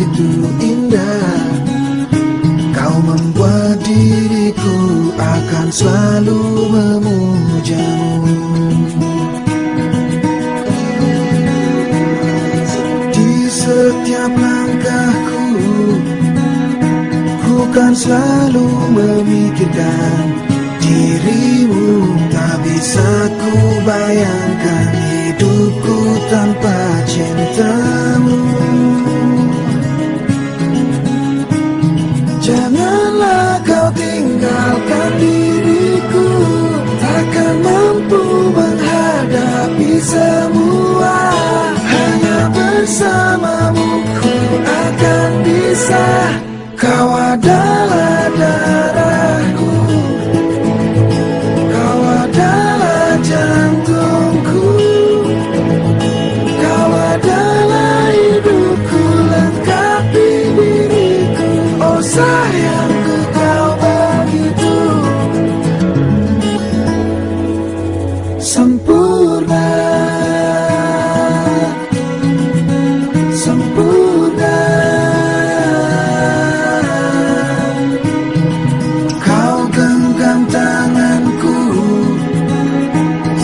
begitu indah Kau membuat diriku akan selalu memujamu. Di setiap langkahku Ku kan selalu memikirkan dirimu Tak bisa ku bayangkan hidupku tanpa cinta. Kau adalah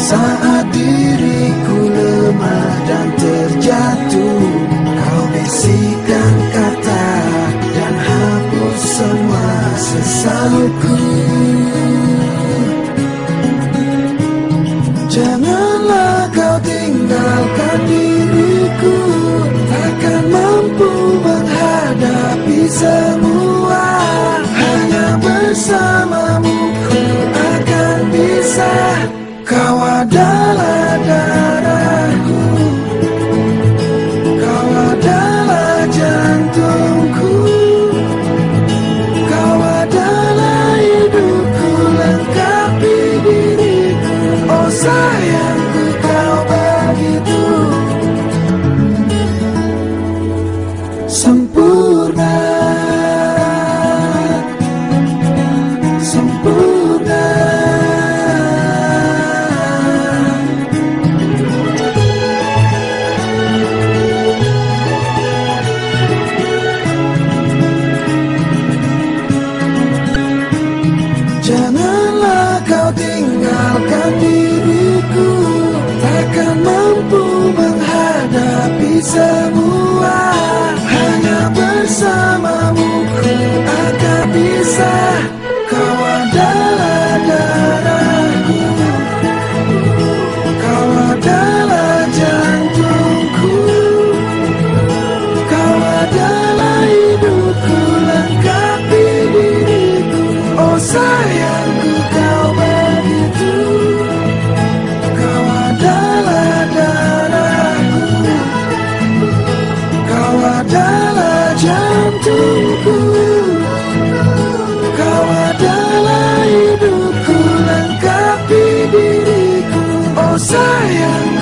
Saat diriku lemah dan terjatuh Kau bisikan kata dan hapus semua sesalku. Janganlah kau tinggalkan diriku Takkan mampu menghadapi semua. Hanya bersamamu ku akan bisa. Kau da precisamos. Zion